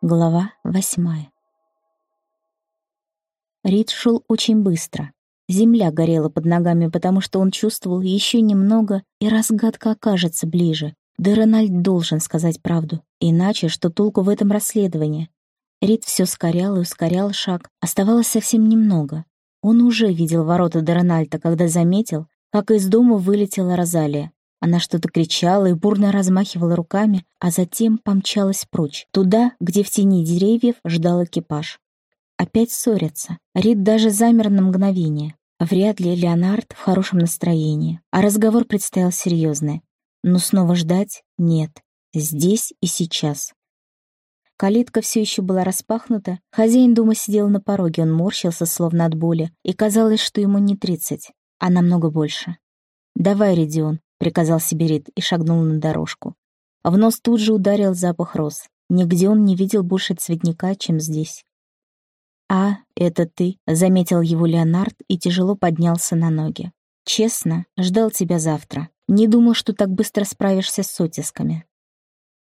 Глава восьмая. Рид шел очень быстро. Земля горела под ногами, потому что он чувствовал еще немного, и разгадка окажется ближе. Да Рональд должен сказать правду, иначе что толку в этом расследовании? Рид все скорял и ускорял шаг, оставалось совсем немного. Он уже видел ворота до Рональда, когда заметил, как из дома вылетела Розалия. Она что-то кричала и бурно размахивала руками, а затем помчалась прочь, туда, где в тени деревьев ждал экипаж. Опять ссорятся. Рид даже замер на мгновение. Вряд ли Леонард в хорошем настроении, а разговор предстоял серьезный. Но снова ждать — нет. Здесь и сейчас. Калитка все еще была распахнута, хозяин дома сидел на пороге, он морщился, словно от боли, и казалось, что ему не тридцать, а намного больше. «Давай, Редион, — приказал Сибирит и шагнул на дорожку. В нос тут же ударил запах роз. Нигде он не видел больше цветника, чем здесь. «А, это ты», — заметил его Леонард и тяжело поднялся на ноги. «Честно, ждал тебя завтра. Не думал, что так быстро справишься с оттисками».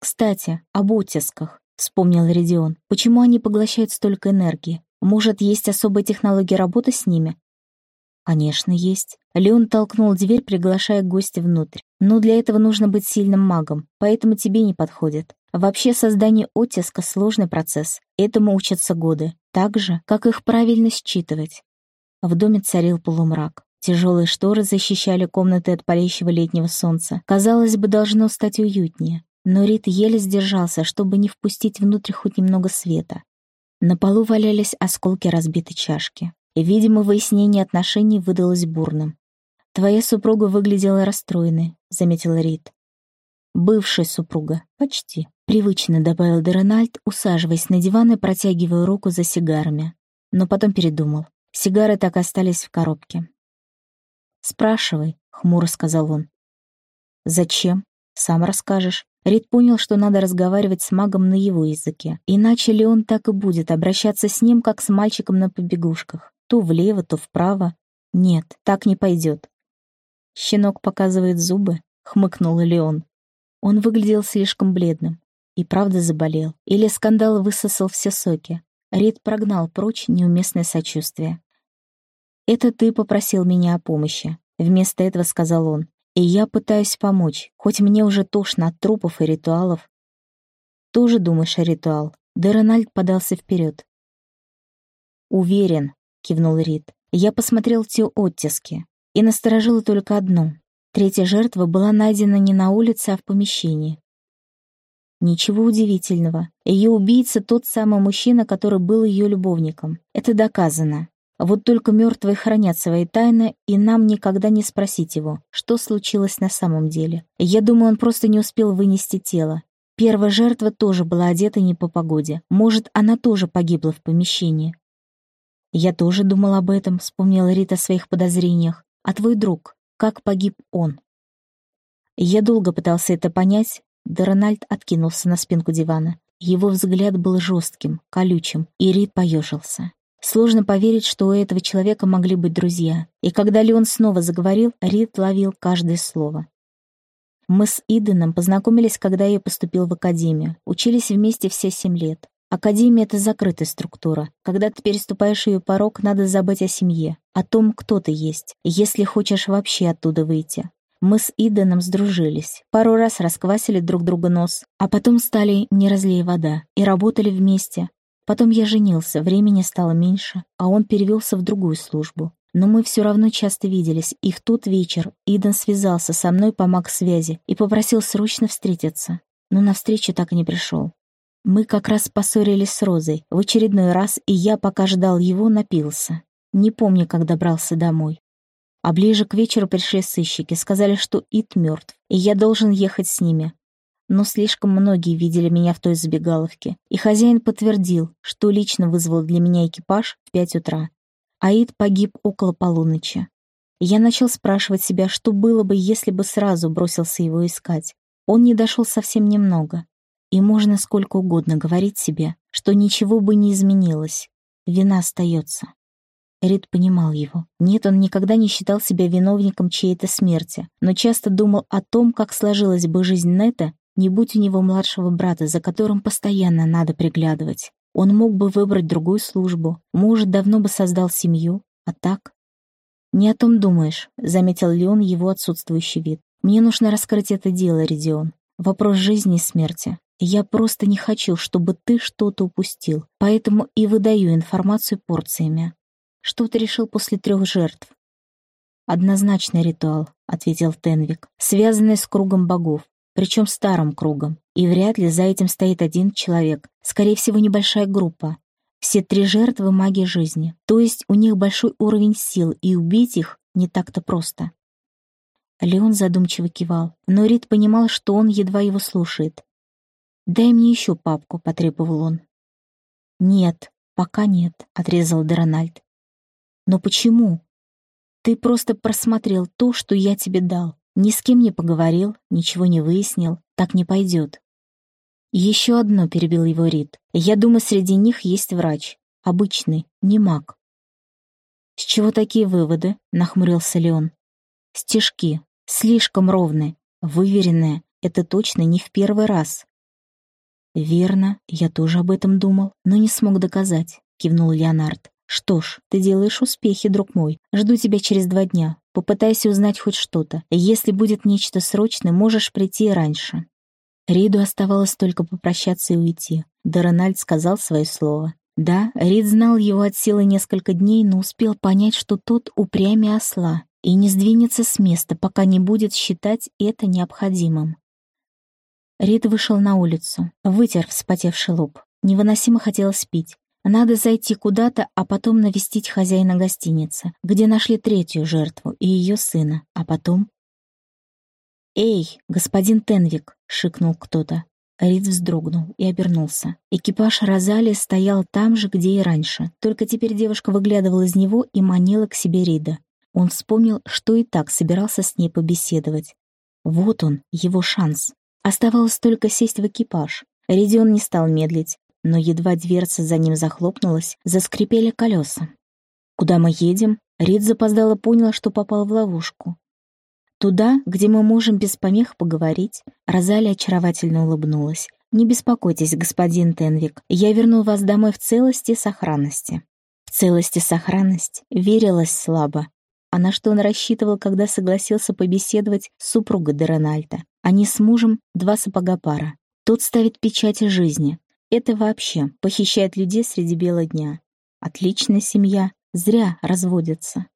«Кстати, об оттисках», — вспомнил Редион. «Почему они поглощают столько энергии? Может, есть особая технология работы с ними? «Конечно, есть». Леон толкнул дверь, приглашая гостя внутрь. «Но для этого нужно быть сильным магом, поэтому тебе не подходит. Вообще создание оттиска — сложный процесс. Этому учатся годы. Так же, как их правильно считывать». В доме царил полумрак. Тяжелые шторы защищали комнаты от палящего летнего солнца. Казалось бы, должно стать уютнее. Но Рит еле сдержался, чтобы не впустить внутрь хоть немного света. На полу валялись осколки разбитой чашки. Видимо, выяснение отношений выдалось бурным. «Твоя супруга выглядела расстроенной», — заметила Рид. «Бывшая супруга. Почти», — привычно добавил Дерональд, усаживаясь на диван и протягивая руку за сигарами. Но потом передумал. Сигары так остались в коробке. «Спрашивай», — хмуро сказал он. «Зачем? Сам расскажешь». Рид понял, что надо разговаривать с магом на его языке. Иначе ли он так и будет обращаться с ним, как с мальчиком на побегушках. То влево, то вправо. Нет, так не пойдет. Щенок показывает зубы, хмыкнул Леон. Он выглядел слишком бледным. И правда заболел. Или скандал высосал все соки. Рид прогнал прочь неуместное сочувствие. «Это ты попросил меня о помощи», — вместо этого сказал он. «И я пытаюсь помочь, хоть мне уже тошно от трупов и ритуалов». «Тоже думаешь о ритуал?» Да Рональд подался вперед. «Уверен, — кивнул Рид. Я посмотрел те оттиски и насторожило только одно. Третья жертва была найдена не на улице, а в помещении. Ничего удивительного. Ее убийца тот самый мужчина, который был ее любовником. Это доказано. Вот только мертвые хранят свои тайны, и нам никогда не спросить его, что случилось на самом деле. Я думаю, он просто не успел вынести тело. Первая жертва тоже была одета не по погоде. Может, она тоже погибла в помещении. «Я тоже думал об этом», — вспомнила Рита о своих подозрениях. «А твой друг? Как погиб он?» Я долго пытался это понять, да Рональд откинулся на спинку дивана. Его взгляд был жестким, колючим, и Рид поежился. Сложно поверить, что у этого человека могли быть друзья. И когда Леон снова заговорил, Рид ловил каждое слово. Мы с Иденом познакомились, когда я поступил в академию. Учились вместе все семь лет. Академия — это закрытая структура. Когда ты переступаешь ее порог, надо забыть о семье, о том, кто ты есть, если хочешь вообще оттуда выйти. Мы с Иденом сдружились, пару раз расквасили друг друга нос, а потом стали «не разлей вода» и работали вместе. Потом я женился, времени стало меньше, а он перевелся в другую службу. Но мы все равно часто виделись, и в тот вечер Иден связался со мной по маг-связи и попросил срочно встретиться. Но на встречу так и не пришел. Мы как раз поссорились с Розой в очередной раз, и я, пока ждал его, напился. Не помню, как добрался домой. А ближе к вечеру пришли сыщики, сказали, что Ит мертв, и я должен ехать с ними. Но слишком многие видели меня в той забегаловке, и хозяин подтвердил, что лично вызвал для меня экипаж в пять утра. Аид погиб около полуночи. Я начал спрашивать себя, что было бы, если бы сразу бросился его искать. Он не дошел совсем немного. И можно сколько угодно говорить себе, что ничего бы не изменилось. Вина остается. Рид понимал его. Нет, он никогда не считал себя виновником чьей-то смерти, но часто думал о том, как сложилась бы жизнь Нета, Не будь у него младшего брата, за которым постоянно надо приглядывать. Он мог бы выбрать другую службу, может, давно бы создал семью, а так... «Не о том думаешь», — заметил Леон его отсутствующий вид. «Мне нужно раскрыть это дело, Редион. Вопрос жизни и смерти. Я просто не хочу, чтобы ты что-то упустил, поэтому и выдаю информацию порциями. Что ты решил после трех жертв?» «Однозначный ритуал», — ответил Тенвик, связанный с кругом богов, причем старым кругом. И вряд ли за этим стоит один человек, скорее всего, небольшая группа. Все три жертвы — маги жизни, то есть у них большой уровень сил, и убить их не так-то просто. Леон задумчиво кивал, но Рид понимал, что он едва его слушает. «Дай мне еще папку», — потребовал он. «Нет, пока нет», — отрезал Дерональд. «Но почему? Ты просто просмотрел то, что я тебе дал. Ни с кем не поговорил, ничего не выяснил. Так не пойдет». «Еще одно», — перебил его Рид. «Я думаю, среди них есть врач. Обычный, не маг». «С чего такие выводы?» — нахмурился Леон. «Стежки. Слишком ровные, выверенные. Это точно не в первый раз. «Верно, я тоже об этом думал, но не смог доказать», — кивнул Леонард. «Что ж, ты делаешь успехи, друг мой. Жду тебя через два дня. Попытайся узнать хоть что-то. Если будет нечто срочное, можешь прийти раньше». Риду оставалось только попрощаться и уйти. Да Рональд сказал свое слово. Да, Рид знал его от силы несколько дней, но успел понять, что тот упрямее осла и не сдвинется с места, пока не будет считать это необходимым. Рид вышел на улицу, вытер вспотевший лоб. Невыносимо хотелось пить. Надо зайти куда-то, а потом навестить хозяина гостиницы, где нашли третью жертву и ее сына, а потом... «Эй, господин Тенвик!» — шикнул кто-то. Рид вздрогнул и обернулся. Экипаж Розали стоял там же, где и раньше, только теперь девушка выглядывала из него и манила к себе Рида. Он вспомнил, что и так собирался с ней побеседовать. Вот он, его шанс. Оставалось только сесть в экипаж. Редион не стал медлить, но едва дверца за ним захлопнулась, заскрипели колеса. «Куда мы едем?» Рид запоздало поняла, что попал в ловушку. «Туда, где мы можем без помех поговорить», Розали очаровательно улыбнулась. «Не беспокойтесь, господин Тенвик, я верну вас домой в целости и сохранности». В целости и сохранность верилась слабо. А на что он рассчитывал, когда согласился побеседовать с супругой Дерональда? Они с мужем два сапога пара. Тот ставит печати жизни. Это вообще похищает людей среди бела дня. Отличная семья, зря разводятся.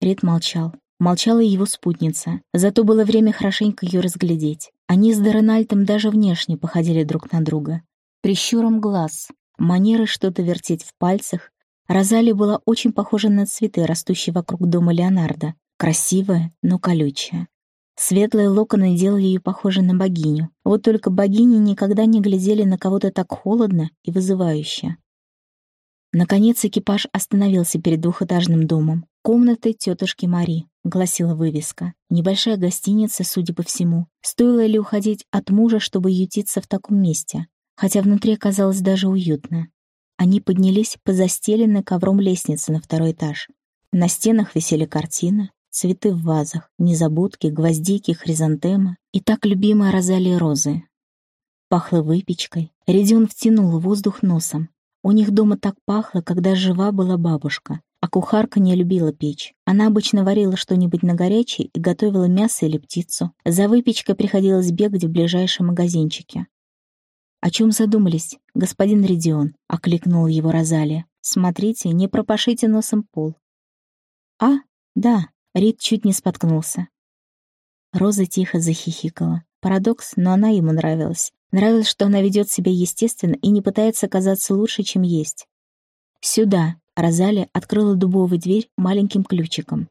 Ред молчал. Молчала и его спутница. Зато было время хорошенько ее разглядеть. Они с Дерональдом даже внешне походили друг на друга. Прищуром глаз, манеры что-то вертеть в пальцах. Розали была очень похожа на цветы, растущие вокруг дома Леонардо. Красивая, но колючая. Светлые локоны делали ее похожей на богиню. Вот только богини никогда не глядели на кого-то так холодно и вызывающе. Наконец экипаж остановился перед двухэтажным домом. «Комнаты тетушки Мари», — гласила вывеска. Небольшая гостиница, судя по всему. Стоило ли уходить от мужа, чтобы ютиться в таком месте? Хотя внутри оказалось даже уютно. Они поднялись по застеленной ковром лестнице на второй этаж. На стенах висели картины, Цветы в вазах, незабудки, гвоздики, хризантемы и так любимая розалия розы. Пахло выпечкой. Редион втянул воздух носом. У них дома так пахло, когда жива была бабушка. А кухарка не любила печь. Она обычно варила что-нибудь на горячее и готовила мясо или птицу. За выпечкой приходилось бегать в ближайшие магазинчики. «О чем задумались, господин Редион?» — окликнула его Розалия. «Смотрите, не пропашите носом пол». «А, да, Рид чуть не споткнулся. Роза тихо захихикала. Парадокс, но она ему нравилась. Нравилось, что она ведет себя естественно и не пытается казаться лучше, чем есть. «Сюда!» — Розали открыла дубовую дверь маленьким ключиком.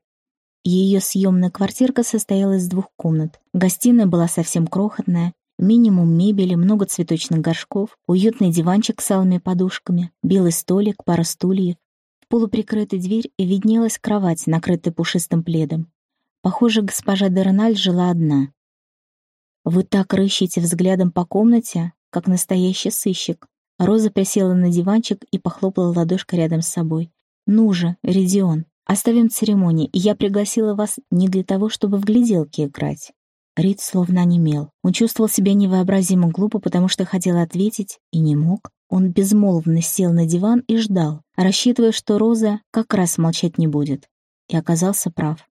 Ее съемная квартирка состояла из двух комнат. Гостиная была совсем крохотная, минимум мебели, много цветочных горшков, уютный диванчик с алыми подушками, белый столик, пара стульев полуприкрытой дверь виднелась кровать, накрытая пушистым пледом. Похоже, госпожа Дерональ жила одна. «Вы так рыщете взглядом по комнате, как настоящий сыщик». Роза присела на диванчик и похлопала ладошкой рядом с собой. «Ну же, Редион, оставим церемонии, я пригласила вас не для того, чтобы в гляделки играть». Рид словно онемел. Он чувствовал себя невообразимо глупо, потому что хотел ответить и не мог. Он безмолвно сел на диван и ждал, рассчитывая, что Роза как раз молчать не будет. И оказался прав.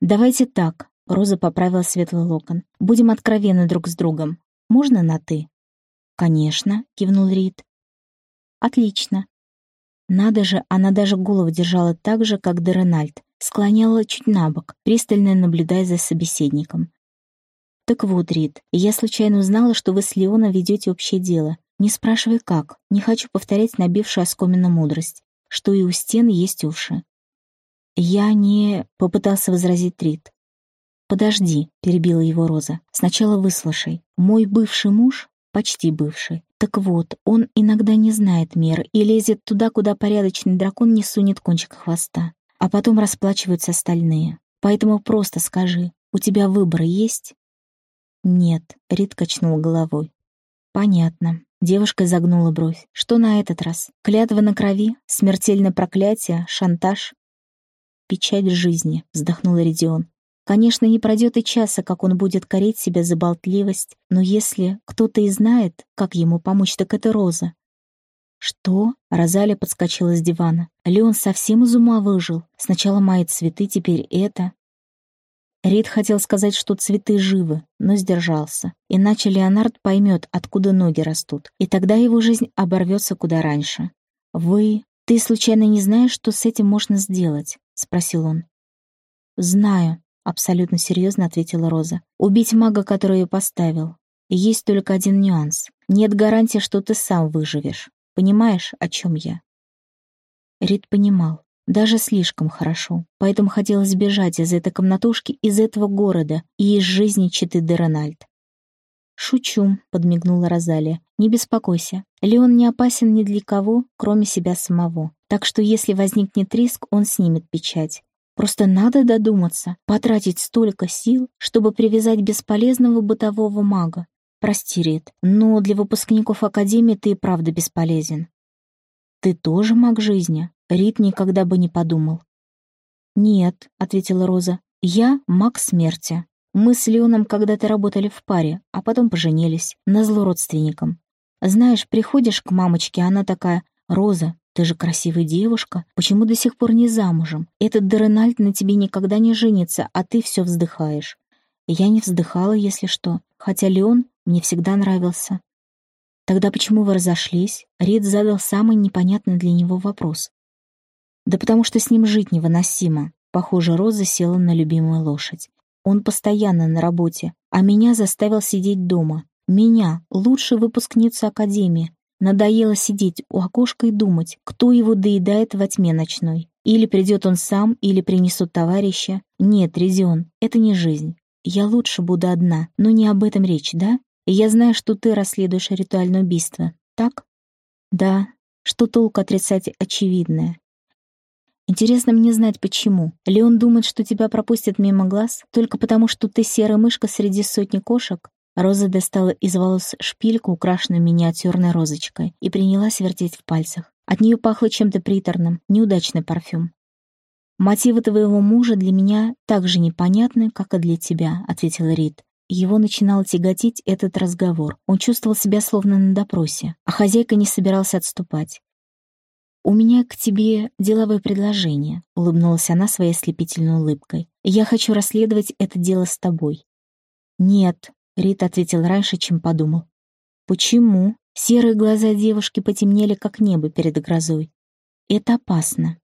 «Давайте так», — Роза поправила светлый локон. «Будем откровенны друг с другом. Можно на «ты»?» «Конечно», — кивнул Рид. «Отлично». Надо же, она даже голову держала так же, как Деренальд, склоняла чуть на бок, пристально наблюдая за собеседником. «Так вот, Рид, я случайно узнала, что вы с Леоном ведете общее дело. Не спрашивай как, не хочу повторять набившую оскомину мудрость, что и у стен есть уши». «Я не...» — попытался возразить Рид. «Подожди», — перебила его Роза. «Сначала выслушай. Мой бывший муж, почти бывший, так вот, он иногда не знает мер и лезет туда, куда порядочный дракон не сунет кончик хвоста. А потом расплачиваются остальные. Поэтому просто скажи, у тебя выбор есть?» «Нет», — Рит качнул головой. «Понятно». Девушка загнула бровь. «Что на этот раз? Клятва на крови? Смертельное проклятие? Шантаж?» «Печать жизни», — вздохнул Ридион. «Конечно, не пройдет и часа, как он будет корить себя за болтливость, но если кто-то и знает, как ему помочь, так это Роза». «Что?» — Розалия подскочила с дивана. «Леон совсем из ума выжил. Сначала мои цветы, теперь это. Рид хотел сказать, что цветы живы, но сдержался. Иначе Леонард поймет, откуда ноги растут, и тогда его жизнь оборвется куда раньше. «Вы... Ты случайно не знаешь, что с этим можно сделать?» — спросил он. «Знаю», — абсолютно серьезно ответила Роза. «Убить мага, который ее поставил. есть только один нюанс. Нет гарантии, что ты сам выживешь. Понимаешь, о чем я?» Рид понимал. Даже слишком хорошо. Поэтому хотелось бежать из этой комнатушки, из этого города и из жизни Читы де Рональд. «Шучу», — подмигнула Розалия. «Не беспокойся. Леон не опасен ни для кого, кроме себя самого. Так что если возникнет риск, он снимет печать. Просто надо додуматься, потратить столько сил, чтобы привязать бесполезного бытового мага. Прости, Рит, но для выпускников Академии ты и правда бесполезен. Ты тоже маг жизни, Рит никогда бы не подумал. «Нет», — ответила Роза, — «я маг смерти. Мы с Леоном когда-то работали в паре, а потом поженились, назло родственникам. Знаешь, приходишь к мамочке, она такая, «Роза, ты же красивая девушка, почему до сих пор не замужем? Этот Деренальд на тебе никогда не женится, а ты все вздыхаешь». Я не вздыхала, если что, хотя Леон мне всегда нравился. Тогда почему вы разошлись? Рид задал самый непонятный для него вопрос. Да потому что с ним жить невыносимо. Похоже, Роза села на любимую лошадь. Он постоянно на работе, а меня заставил сидеть дома. Меня, лучшую выпускницу Академии. Надоело сидеть у окошка и думать, кто его доедает во тьме ночной. Или придет он сам, или принесут товарища. Нет, Резион, это не жизнь. Я лучше буду одна, но не об этом речь, да? Я знаю, что ты расследуешь ритуальное убийство, так? Да. Что толку отрицать очевидное? Интересно мне знать, почему. Леон думает, что тебя пропустят мимо глаз, только потому, что ты серая мышка среди сотни кошек? Роза достала из волос шпильку, украшенную миниатюрной розочкой, и принялась вертеть в пальцах. От нее пахло чем-то приторным, неудачный парфюм. «Мотивы твоего мужа для меня так же непонятны, как и для тебя», — ответил Рид. Его начинал тяготить этот разговор. Он чувствовал себя словно на допросе, а хозяйка не собиралась отступать. «У меня к тебе деловое предложение», — улыбнулась она своей ослепительной улыбкой. «Я хочу расследовать это дело с тобой». «Нет», — Рит ответил раньше, чем подумал. «Почему?» Серые глаза девушки потемнели, как небо перед грозой. «Это опасно».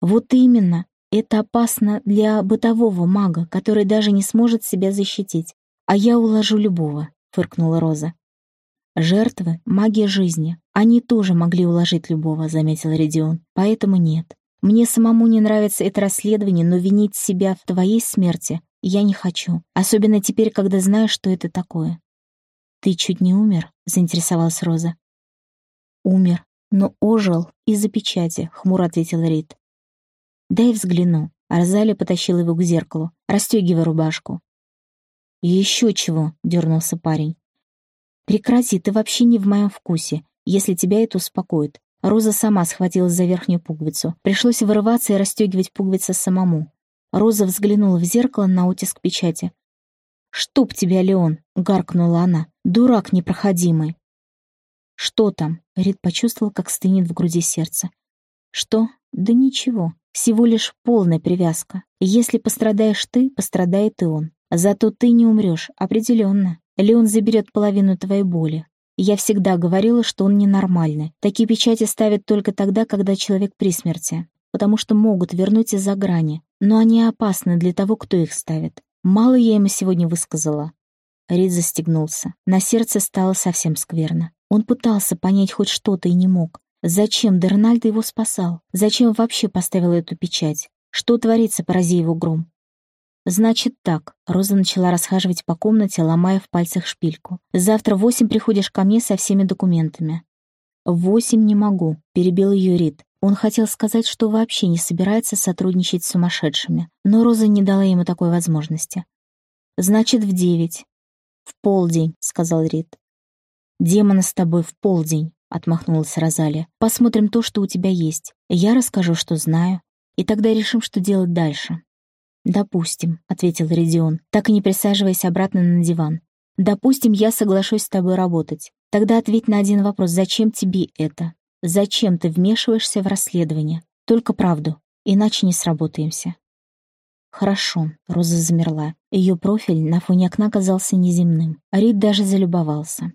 «Вот именно, это опасно для бытового мага, который даже не сможет себя защитить. А я уложу любого», — фыркнула Роза. Жертвы — магия жизни. Они тоже могли уложить любого, заметил Редион. Поэтому нет. Мне самому не нравится это расследование, но винить себя в твоей смерти я не хочу. Особенно теперь, когда знаю, что это такое. Ты чуть не умер? заинтересовалась Роза. Умер, но ожил из-за печати, хмуро ответил Рид. Дай взгляну. Арзали потащил его к зеркалу, расстегивая рубашку. «Еще чего?» — дернулся парень. «Прекрати, ты вообще не в моем вкусе, если тебя это успокоит». Роза сама схватилась за верхнюю пуговицу. Пришлось вырываться и расстегивать пуговицы самому. Роза взглянула в зеркало на оттиск печати. «Чтоб тебя, Леон!» — гаркнула она. «Дурак непроходимый!» «Что там?» — Рид почувствовал, как стынет в груди сердце. «Что? Да ничего. Всего лишь полная привязка. Если пострадаешь ты, пострадает и он. Зато ты не умрешь, определенно. Леон заберет половину твоей боли. Я всегда говорила, что он ненормальный. Такие печати ставят только тогда, когда человек при смерти. Потому что могут вернуть из-за грани. Но они опасны для того, кто их ставит. Мало я ему сегодня высказала. Рид застегнулся. На сердце стало совсем скверно. Он пытался понять хоть что-то и не мог. Зачем Дернальд его спасал? Зачем вообще поставил эту печать? Что творится, порази его гром? «Значит так», — Роза начала расхаживать по комнате, ломая в пальцах шпильку. «Завтра в восемь приходишь ко мне со всеми документами». «В восемь не могу», — перебил ее Рид. Он хотел сказать, что вообще не собирается сотрудничать с сумасшедшими, но Роза не дала ему такой возможности. «Значит, в девять». «В полдень», — сказал Рид. «Демона с тобой в полдень», — отмахнулась Розалия. «Посмотрим то, что у тебя есть. Я расскажу, что знаю, и тогда решим, что делать дальше». «Допустим», — ответил Редион, так и не присаживаясь обратно на диван. «Допустим, я соглашусь с тобой работать. Тогда ответь на один вопрос. Зачем тебе это? Зачем ты вмешиваешься в расследование? Только правду, иначе не сработаемся». «Хорошо», — Роза замерла. Ее профиль на фоне окна казался неземным. Рид даже залюбовался.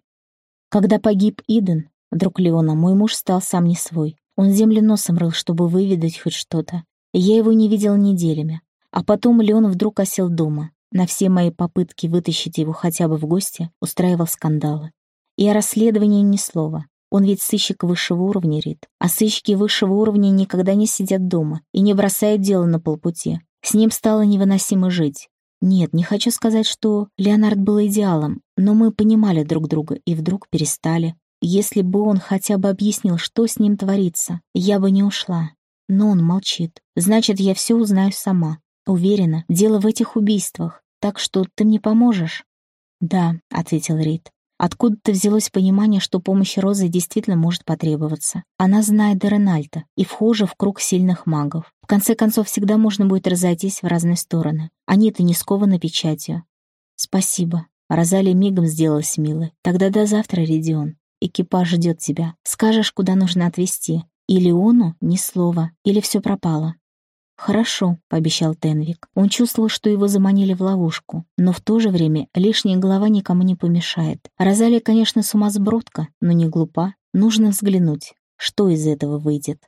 Когда погиб Иден, друг Леона, мой муж стал сам не свой. Он землю носом рыл, чтобы выведать хоть что-то. Я его не видел неделями. А потом Леон вдруг осел дома. На все мои попытки вытащить его хотя бы в гости устраивал скандалы. И о расследовании ни слова. Он ведь сыщик высшего уровня, Рит. А сыщики высшего уровня никогда не сидят дома и не бросают дело на полпути. С ним стало невыносимо жить. Нет, не хочу сказать, что Леонард был идеалом, но мы понимали друг друга и вдруг перестали. Если бы он хотя бы объяснил, что с ним творится, я бы не ушла. Но он молчит. Значит, я все узнаю сама. Уверена, дело в этих убийствах. Так что ты мне поможешь? Да, ответил Рид. Откуда-то взялось понимание, что помощь Розы действительно может потребоваться. Она знает Деренальта и вхожа в круг сильных магов. В конце концов, всегда можно будет разойтись в разные стороны. Они-то не скованы печатью. Спасибо. Розалия мигом сделалась милой. Тогда до завтра, Редион. Экипаж ждет тебя. Скажешь, куда нужно отвезти. Или Ону ни слова, или все пропало. «Хорошо», — пообещал Тенвик. Он чувствовал, что его заманили в ловушку, но в то же время лишняя голова никому не помешает. Розалия, конечно, сумасбродка, но не глупа. Нужно взглянуть, что из этого выйдет.